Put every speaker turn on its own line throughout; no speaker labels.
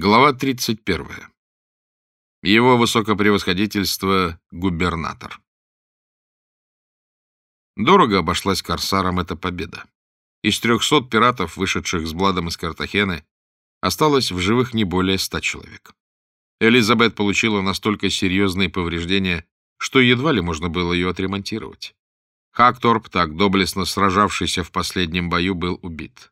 Глава 31. Его высокопревосходительство — губернатор. Дорого обошлась корсарам эта победа. Из трехсот пиратов, вышедших с Бладом из Картахены, осталось в живых не более ста человек. Элизабет получила настолько серьезные повреждения, что едва ли можно было ее отремонтировать. Хакторп, так доблестно сражавшийся в последнем бою, был убит.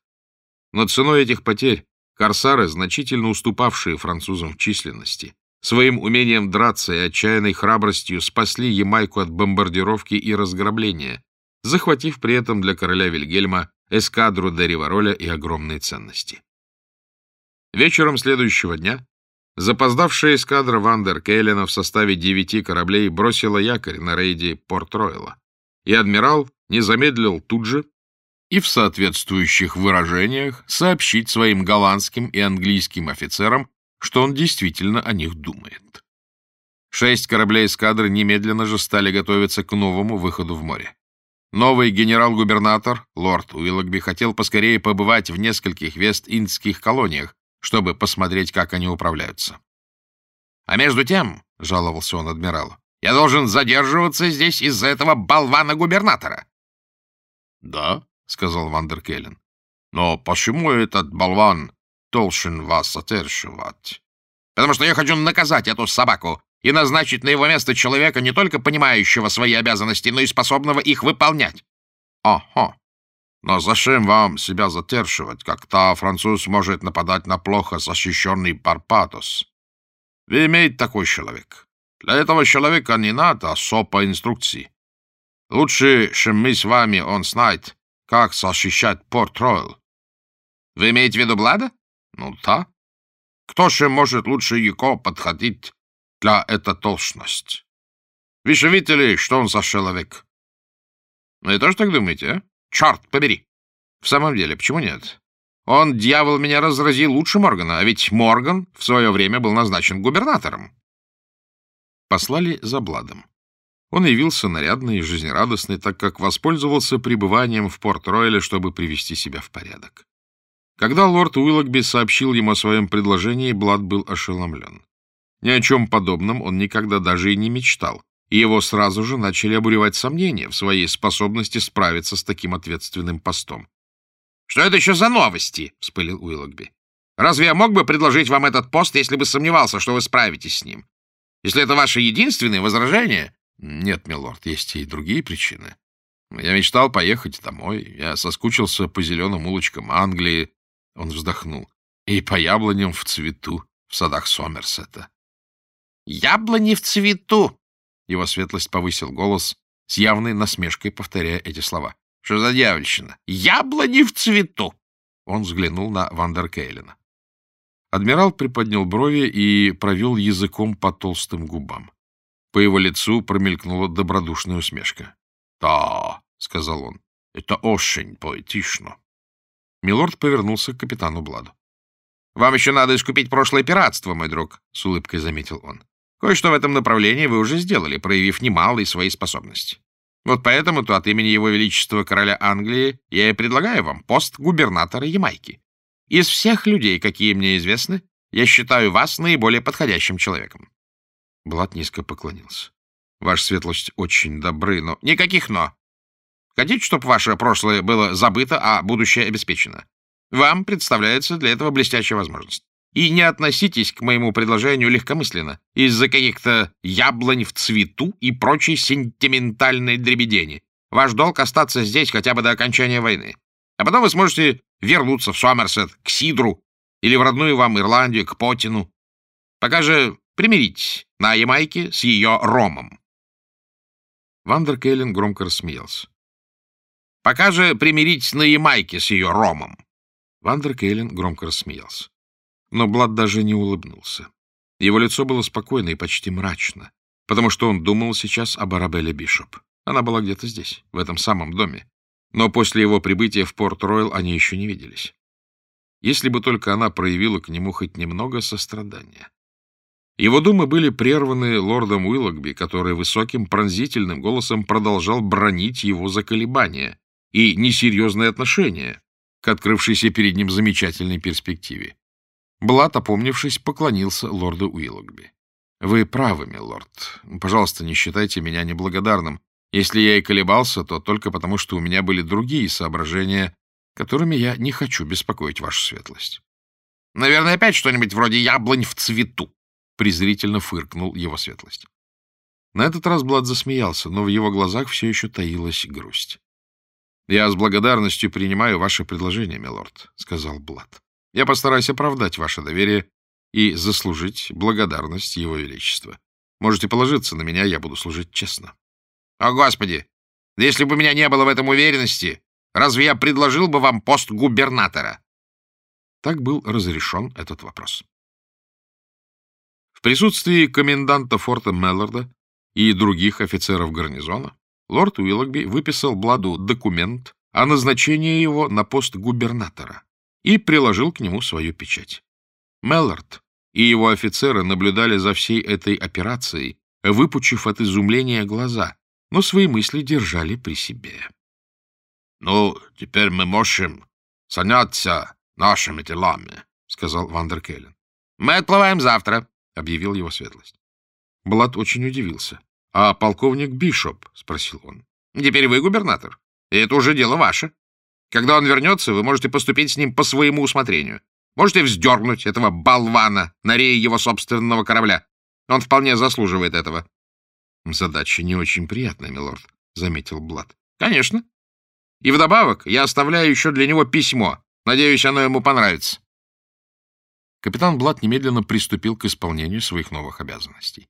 Но ценой этих потерь Корсары, значительно уступавшие французам в численности, своим умением драться и отчаянной храбростью спасли Ямайку от бомбардировки и разграбления, захватив при этом для короля Вильгельма эскадру де Ривароля и огромные ценности. Вечером следующего дня запоздавшая эскадра Вандер Кейлена в составе девяти кораблей бросила якорь на рейде Порт-Ройла, и адмирал не замедлил тут же и в соответствующих выражениях сообщить своим голландским и английским офицерам, что он действительно о них думает. Шесть кораблей эскадры немедленно же стали готовиться к новому выходу в море. Новый генерал-губернатор, лорд Уиллогби, хотел поскорее побывать в нескольких вест-индских колониях, чтобы посмотреть, как они управляются. «А между тем, — жаловался он адмиралу, — я должен задерживаться здесь из-за этого болвана-губернатора». «Да, — сказал Вандеркелен. — Но почему этот болван должен вас отершивать? — Потому что я хочу наказать эту собаку и назначить на его место человека, не только понимающего свои обязанности, но и способного их выполнять. — Ага. Но зачем вам себя затершивать, как-то француз может нападать на плохо защищенный Барбадос? Вы имеете такой человек. Для этого человека не надо особой инструкции. Лучше, чем мы с вами, он знает, как защищать Порт-Ройл? Вы имеете в виду Блада? Ну, да. Кто же может лучше его подходить для этой должности? Вы же видели, что он за человек? Вы тоже так думаете, а? Черт побери! В самом деле, почему нет? Он, дьявол, меня разразил лучше Моргана, а ведь Морган в свое время был назначен губернатором. Послали за Бладом. Он явился нарядный и жизнерадостный, так как воспользовался пребыванием в Порт-Ройле, чтобы привести себя в порядок. Когда лорд Уиллогби сообщил ему о своем предложении, Блад был ошеломлен. Ни о чем подобном он никогда даже и не мечтал, и его сразу же начали обуревать сомнения в своей способности справиться с таким ответственным постом. — Что это еще за новости? — вспылил Уиллогби. — Разве я мог бы предложить вам этот пост, если бы сомневался, что вы справитесь с ним? Если это ваше единственное возражение, нет, милорд, есть и другие причины. Я мечтал поехать домой. Я соскучился по зеленым улочкам Англии. Он вздохнул. И по яблоням в цвету в садах Сомерсета. «Яблони в цвету!» Его светлость повысил голос, с явной насмешкой повторяя эти слова. «Что за дьявольщина? Яблони в цвету!» Он взглянул на Вандеркейлена. Адмирал приподнял брови и провел языком по толстым губам. По его лицу промелькнула добродушная усмешка. — Да, — сказал он, — это очень поэтично. Милорд повернулся к капитану Бладу. — Вам еще надо искупить прошлое пиратство, мой друг, — с улыбкой заметил он. — Кое-что в этом направлении вы уже сделали, проявив немалые свои способности. Вот поэтому-то от имени Его Величества Короля Англии я и предлагаю вам пост губернатора Ямайки. Из всех людей, какие мне известны, я считаю вас наиболее подходящим человеком. Блад низко поклонился. — Ваша светлость очень добры, но... — Никаких «но». Хотите, чтобы ваше прошлое было забыто, а будущее обеспечено? Вам представляется для этого блестящая возможность. И не относитесь к моему предложению легкомысленно из-за каких-то яблонь в цвету и прочей сентиментальной дребедени. Ваш долг остаться здесь хотя бы до окончания войны. А потом вы сможете вернуться в Сомерсет, к Сидру или в родную вам Ирландию, к потину. Пока же примиритесь на Ямайке с ее ромом. Вандер Кейлен громко рассмеялся. «Пока же примиритесь на Ямайке с ее ромом!» Вандер Кейлен громко рассмеялся. Но Блад даже не улыбнулся. Его лицо было спокойно и почти мрачно, потому что он думал сейчас об Арабелле Бишоп. Она была где-то здесь, в этом самом доме. Но после его прибытия в Порт-Ройл они еще не виделись. Если бы только она проявила к нему хоть немного сострадания. Его думы были прерваны лордом Уиллогби, который высоким пронзительным голосом продолжал бронить его за колебания и несерьезное отношение к открывшейся перед ним замечательной перспективе. Блат, опомнившись, поклонился лорду Уиллогби. — Вы правы, милорд. Пожалуйста, не считайте меня неблагодарным. Если я и колебался, то только потому, что у меня были другие соображения, которыми я не хочу беспокоить вашу светлость. — Наверное, опять что-нибудь вроде яблонь в цвету, — презрительно фыркнул его светлость. На этот раз Блад засмеялся, но в его глазах все еще таилась грусть. — Я с благодарностью принимаю ваше предложение, милорд, — сказал Блад. — Я постараюсь оправдать ваше доверие и заслужить благодарность Его Величества. Можете положиться на меня, я буду служить честно. — О, Господи! Если бы меня не было в этом уверенности, разве я предложил бы вам пост губернатора? Так был разрешен этот вопрос. Присутствии коменданта форта Мелларда и других офицеров гарнизона лорд Уиллогби выписал Бладу документ о назначении его на пост губернатора и приложил к нему свою печать. Меллард и его офицеры наблюдали за всей этой операцией, выпучив от изумления глаза, но свои мысли держали при себе. — Ну, теперь мы можем заняться нашими делами, — сказал Вандер Келлен. — Мы отплываем завтра, — объявил его светлость. Блад очень удивился. — А полковник Бишоп? — спросил он. — Теперь вы губернатор, и это уже дело ваше. Когда он вернется, вы можете поступить с ним по своему усмотрению. Можете вздернуть этого болвана на рее его собственного корабля. Он вполне заслуживает этого. — Задача не очень приятная, милорд, — заметил Блад. — Конечно. И вдобавок я оставляю еще для него письмо. Надеюсь, оно ему понравится. Капитан Блад немедленно приступил к исполнению своих новых обязанностей.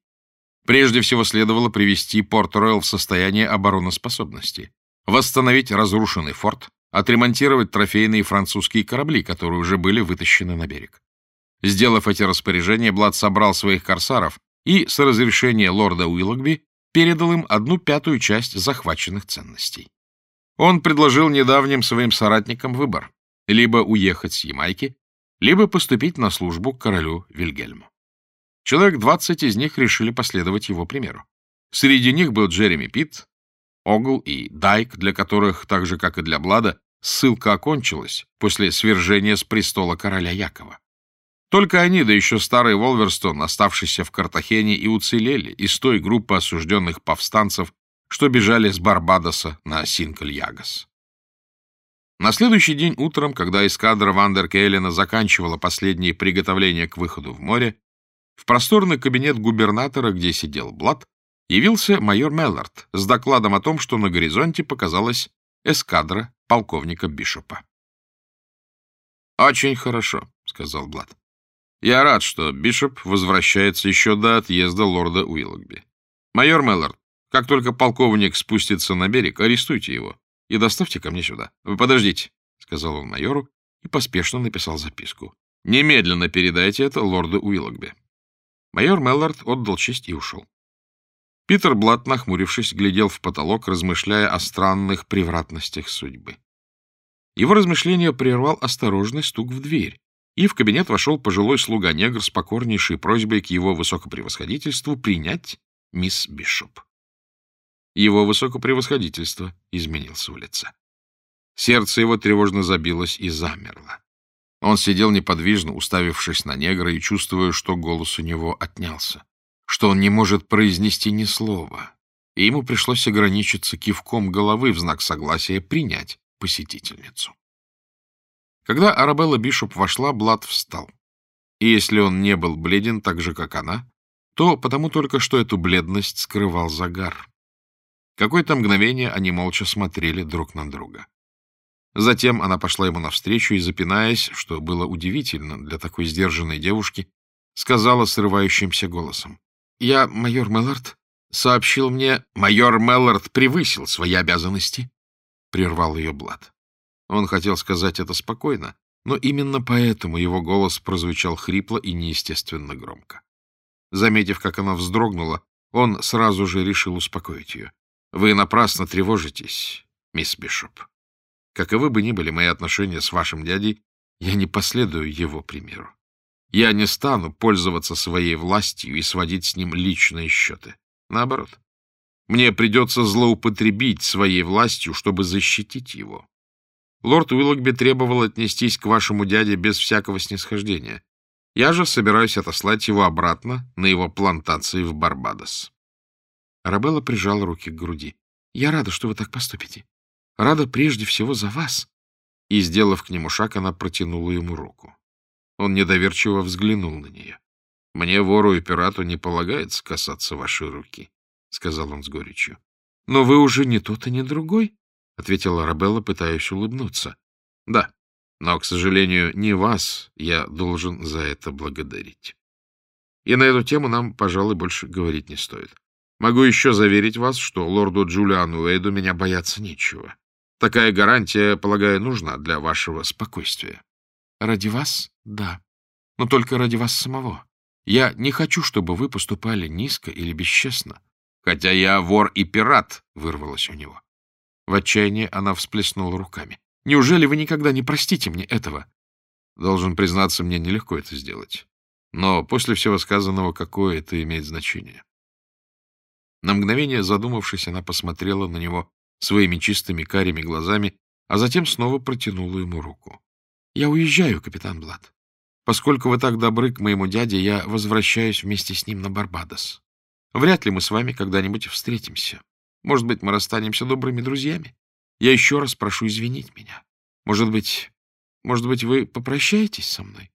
Прежде всего следовало привести Порт-Ройл в состояние обороноспособности, восстановить разрушенный форт, отремонтировать трофейные французские корабли, которые уже были вытащены на берег. Сделав эти распоряжения, Блад собрал своих корсаров и, с разрешения лорда Уиллогби, передал им одну пятую часть захваченных ценностей. Он предложил недавним своим соратникам выбор — либо уехать с Ямайки, либо поступить на службу к королю Вильгельму. Человек 20 из них решили последовать его примеру. Среди них был Джереми Питт, Огл и Дайк, для которых, так же, как и для Блада, ссылка окончилась после свержения с престола короля Якова. Только они, да еще старый Волверстон, оставшийся в Картахене, и уцелели из той группы осужденных повстанцев, что бежали с Барбадоса на Синкль-Ягас. На следующий день утром, когда эскадра Вандер Кейлена заканчивала последние приготовления к выходу в море, в просторный кабинет губернатора, где сидел Блад, явился майор Меллард с докладом о том, что на горизонте показалась эскадра полковника Бишопа. «Очень хорошо», — сказал Блад. «Я рад, что Бишоп возвращается еще до отъезда лорда Уиллогби. Майор Меллард, как только полковник спустится на берег, арестуйте его и доставьте ко мне сюда. Вы подождите», — сказал он майору и поспешно написал записку. «Немедленно передайте это лорду Уиллогби». Майор Меллард отдал честь и ушел. Питер Блат, нахмурившись, глядел в потолок, размышляя о странных превратностях судьбы. Его размышление прервал осторожный стук в дверь, и в кабинет вошел пожилой слуга-негр с покорнейшей просьбой к его высокопревосходительству принять мисс Бишоп. Его высокопревосходительство изменился в лице. Сердце его тревожно забилось и замерло. Он сидел неподвижно, уставившись на негра и чувствуя, что голос у него отнялся что он не может произнести ни слова, и ему пришлось ограничиться кивком головы в знак согласия принять посетительницу. Когда Арабелла Бишоп вошла, Блад встал. И если он не был бледен так же, как она, то потому только, что эту бледность скрывал загар. Какое-то мгновение они молча смотрели друг на друга. Затем она пошла ему навстречу и, запинаясь, что было удивительно для такой сдержанной девушки, сказала срывающимся голосом. Я, майор Меллард, сообщил мне... Майор Меллард превысил свои обязанности, — прервал ее Блад. Он хотел сказать это спокойно, но именно поэтому его голос прозвучал хрипло и неестественно громко. Заметив, как она вздрогнула, он сразу же решил успокоить ее. — Вы напрасно тревожитесь, мисс Бишоп. Каковы бы ни были мои отношения с вашим дядей, я не последую его примеру. Я не стану пользоваться своей властью и сводить с ним личные счеты. Наоборот, мне придется злоупотребить своей властью, чтобы защитить его. Лорд Уиллогби требовал отнестись к вашему дяде без всякого снисхождения.
Я же собираюсь отослать его обратно на его плантации в Барбадос.
Арабелла прижала руки к груди. — Я рада, что вы так поступите. Рада прежде всего за вас.
И, сделав к нему шаг, она протянула ему руку. Он недоверчиво взглянул на нее. — Мне, вору и пирату, не полагается касаться вашей руки, — сказал он с горечью.
— Но вы уже не тот и не другой, — ответила Арабелла, пытаясь улыбнуться.
— Да, но, к сожалению, не вас я должен за это благодарить. И на эту тему нам, пожалуй, больше говорить не стоит. Могу еще заверить вас, что лорду Джулиану Уэйду меня бояться нечего. Такая гарантия, полагаю, нужна для вашего спокойствия.
Ради вас — да. Но только ради вас самого. Я не хочу, чтобы вы поступали низко или бесчестно.
Хотя я вор и пират, — вырвалось у него.
В отчаянии она всплеснула руками. Неужели вы никогда не простите мне этого?
Должен признаться, мне нелегко это сделать. Но после всего сказанного, какое это имеет значение? На мгновение задумавшись, она посмотрела на него своими чистыми карими глазами, а затем снова протянула ему руку.
— Я уезжаю, капитан Блад. Поскольку вы так добры к моему дяде, я возвращаюсь вместе с ним на Барбадос. Вряд ли мы с вами когда-нибудь встретимся. Может быть, мы расстанемся добрыми друзьями. Я еще раз прошу извинить меня. Может быть, может быть, вы попрощаетесь со мной?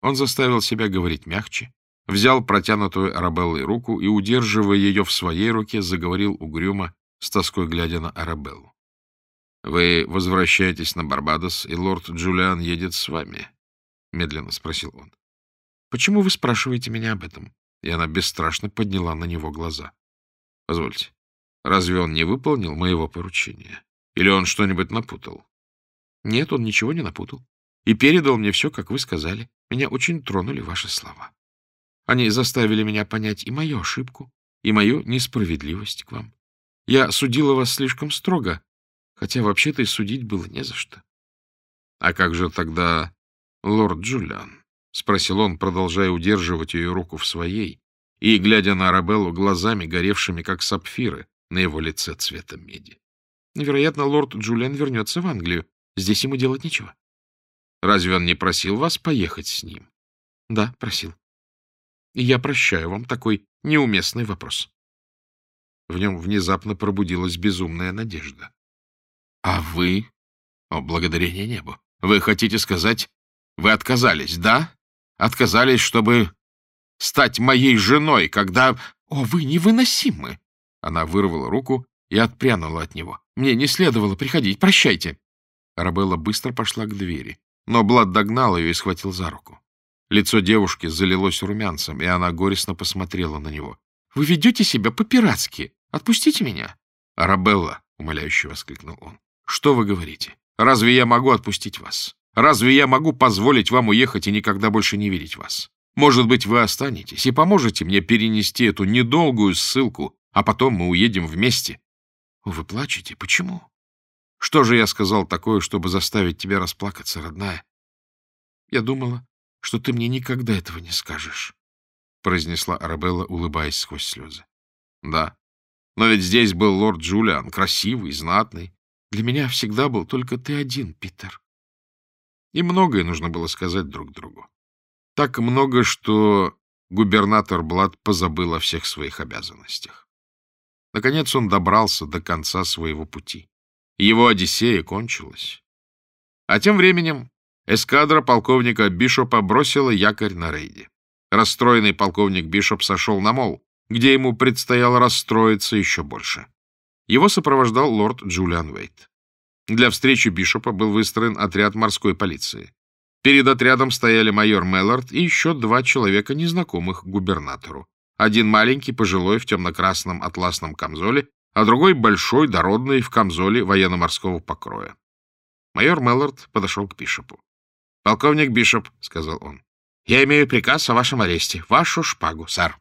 Он заставил себя говорить мягче, взял протянутую Арабеллой руку и, удерживая ее в своей руке, заговорил угрюмо, с тоской глядя на Арабеллу. — Вы возвращаетесь на Барбадос, и лорд Джулиан едет с вами? — медленно спросил он. — Почему вы спрашиваете меня об этом? И она бесстрашно подняла на него глаза. — Позвольте, разве он не выполнил моего поручения? Или он что-нибудь напутал? — Нет, он ничего не напутал. И передал мне все, как вы сказали. Меня очень тронули ваши слова. Они заставили меня понять и мою ошибку, и мою несправедливость к вам. Я судила вас слишком строго, хотя вообще-то и судить было не за что. — А как же тогда лорд Джулиан? — спросил он, продолжая удерживать ее руку в своей и глядя на Арабеллу глазами, горевшими, как сапфиры, на его лице цвета меди. — Вероятно, лорд Джулиан вернется в Англию. Здесь ему делать нечего. — Разве он не просил вас поехать с ним? — Да, просил. И я прощаю вам такой неуместный вопрос. В нем внезапно пробудилась безумная надежда. — А вы? О, благодарение небу! Вы хотите сказать, вы отказались, да? Отказались, чтобы стать моей женой, когда... О, вы невыносимы! Она вырвала руку и отпрянула от него. Мне не следовало приходить. Прощайте. Арабелла быстро пошла к двери, но Блад догнал ее и схватил за руку. Лицо девушки залилось румянцем, и она горестно посмотрела на него. — Вы ведете себя по-пиратски. Отпустите меня. — Арабелла, — умоляюще воскликнул он, — что вы говорите? Разве я могу отпустить вас? Разве я могу позволить вам уехать и никогда больше не видеть вас? Может быть, вы останетесь и поможете мне перенести эту недолгую ссылку, а потом мы уедем вместе? — Вы плачете? Почему? — Что же я сказал такое, чтобы заставить тебя расплакаться, родная? Я думала, что ты мне никогда этого не скажешь, — произнесла Арабелла, улыбаясь сквозь слезы. — Да. Но ведь здесь был лорд Джулиан, красивый, знатный. Для меня всегда был только ты один, Питер. И многое нужно было сказать друг другу. Так много, что губернатор Блад позабыл о всех своих обязанностях. Наконец он добрался до конца своего пути. Его Одиссея кончилась. А тем временем Эскадра полковника Бишопа бросила якорь на рейде. Расстроенный полковник Бишоп сошел на мол, где ему предстояло расстроиться еще больше. Его сопровождал лорд Джулиан Уэйт. Для встречи Бишопа был выстроен отряд морской полиции. Перед отрядом стояли майор Меллард и еще два человека, незнакомых губернатору. Один маленький, пожилой, в темно-красном атласном камзоле, а другой большой, дородный, в камзоле военно-морского покроя. Майор Меллард подошел к Бишопу. — Полковник Бишоп, — сказал он, — я имею приказ о вашем аресте. Вашу шпагу, сэр.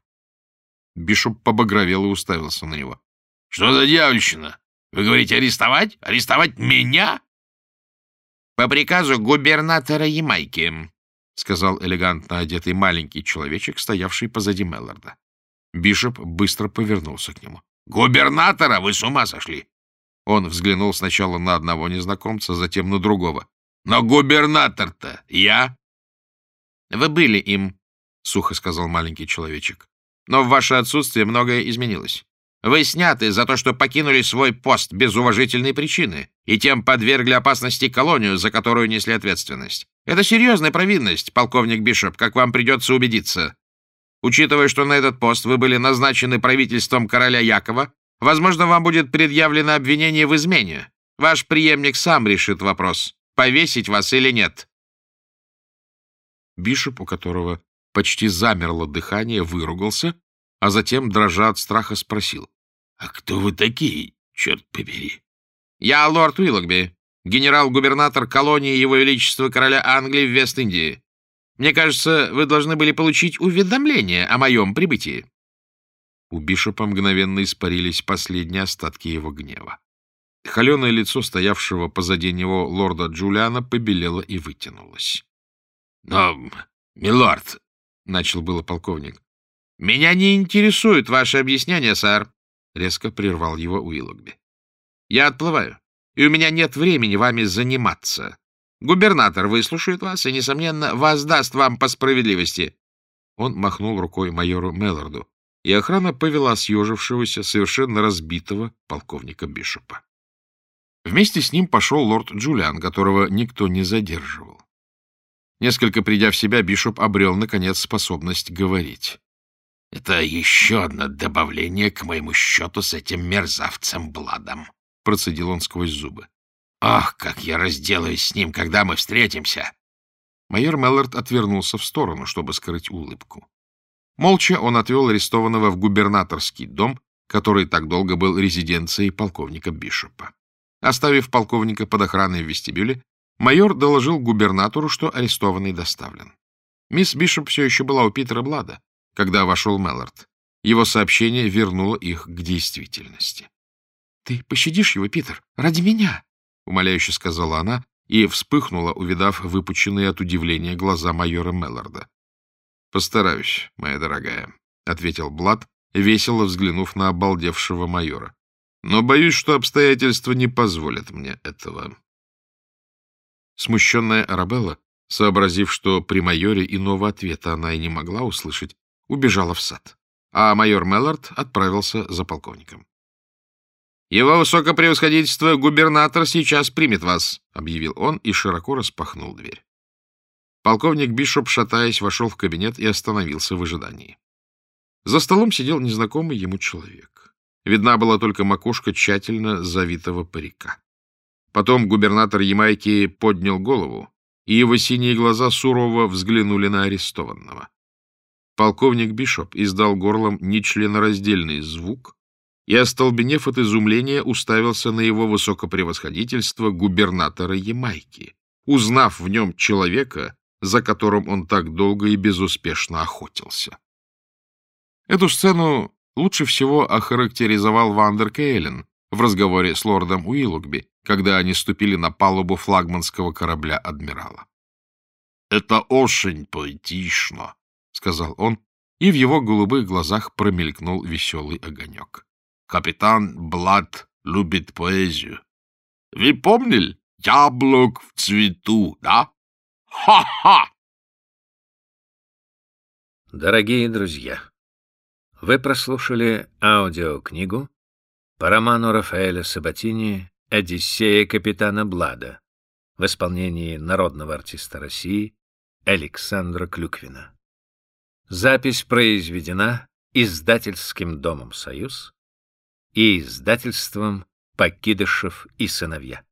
Бишоп побагровел и уставился на него. — Что за дьявольщина? Вы говорите арестовать? Арестовать меня? — По приказу губернатора Ямайки, — сказал элегантно одетый маленький человечек, стоявший позади Мелларда. Бишоп быстро повернулся к нему. — Губернатора? Вы с ума сошли? Он взглянул сначала на одного незнакомца, затем на другого. Но губернатор-то я. — Вы были им, — сухо сказал маленький человечек. — Но в ваше отсутствие многое изменилось. Вы сняты за то, что покинули свой пост без уважительной причины и тем подвергли опасности колонию, за которую несли ответственность. Это серьезная провинность, полковник Бишоп, как вам придется убедиться. Учитывая, что на этот пост вы были назначены правительством короля Якова, возможно, вам будет предъявлено обвинение в измене. Ваш преемник сам решит вопрос, повесить вас или нет. Бишоп, у которого почти замерло дыхание, выругался, а затем, дрожа от страха, спросил. — А кто вы такие, черт побери? — Я лорд Уиллогби, генерал-губернатор колонии Его Величества Короля Англии в Вест-Индии. Мне кажется, вы должны были получить уведомление о моем прибытии. У Бишопа мгновенно испарились последние остатки его гнева. Холеное лицо стоявшего позади него лорда Джулиана побелело и вытянулось. — Но, милорд, — начал было полковник. — Меня не интересует ваше объяснение, сэр, — резко прервал его Уиллогби. — Я отплываю, и у меня нет времени вами заниматься. Губернатор выслушает вас и, несомненно, воздаст вам по справедливости. Он махнул рукой майору Мелларду, и охрана повела съежившегося, совершенно разбитого полковника Бишопа. Вместе с ним пошел лорд Джулиан, которого никто не задерживал. Несколько придя в себя, Бишоп обрел, наконец, способность говорить. — Это еще одно добавление к моему счету с этим мерзавцем Бладом, — процедил он сквозь зубы. Ах, как я разделаюсь с ним, когда мы встретимся!» Майор Меллард отвернулся в сторону, чтобы скрыть улыбку. Молча он отвел арестованного в губернаторский дом, который так долго был резиденцией полковника Бишопа. Оставив полковника под охраной в вестибюле, майор доложил губернатору, что арестованный доставлен. Мисс Бишоп все еще была у Питера Блада, когда вошел Меллард. Его сообщение вернуло их к действительности. — Ты пощадишь его, Питер, ради меня? — умоляюще сказала она и вспыхнула, увидав выпученные от удивления глаза майора Мелларда. — Постараюсь, моя дорогая, — ответил Блад, весело взглянув на обалдевшего майора. — Но боюсь, что обстоятельства не позволят мне этого. Смущенная Арабелла, сообразив, что при майоре иного ответа она и не могла услышать, убежала в сад, а майор Меллард отправился за полковником. «Его высокопревосходительство губернатор сейчас примет вас», — объявил он и широко распахнул дверь. Полковник Бишоп, шатаясь, вошел в кабинет и остановился в ожидании. За столом сидел незнакомый ему человек. Видна была только макушка тщательно завитого парика. Потом губернатор Ямайки поднял голову, и его синие глаза сурово взглянули на арестованного. Полковник Бишоп издал горлом нечленораздельный звук, и, остолбенев от изумления, уставился на его высокопревосходительство губернатора Ямайки, узнав в нем человека, за которым он так долго и безуспешно охотился. Эту сцену лучше всего охарактеризовал Вандер Кейлен в разговоре с лордом Уиллогби, когда они ступили на палубу флагманского корабля адмирала. — Это очень поэтично, — сказал он, и в его голубых глазах промелькнул веселый огонек. Капитан Блад любит поэзию. Вы помнили? Яблок в цвету, да? Ха-ха!
Дорогие друзья, вы прослушали аудиокнигу по роману Рафаэля Сабатини «Одиссея капитана Блада» в исполнении народного артиста России Александра Клюквина. Запись произведена издательским домом «Союз» и издательством «Покидышев и сыновья».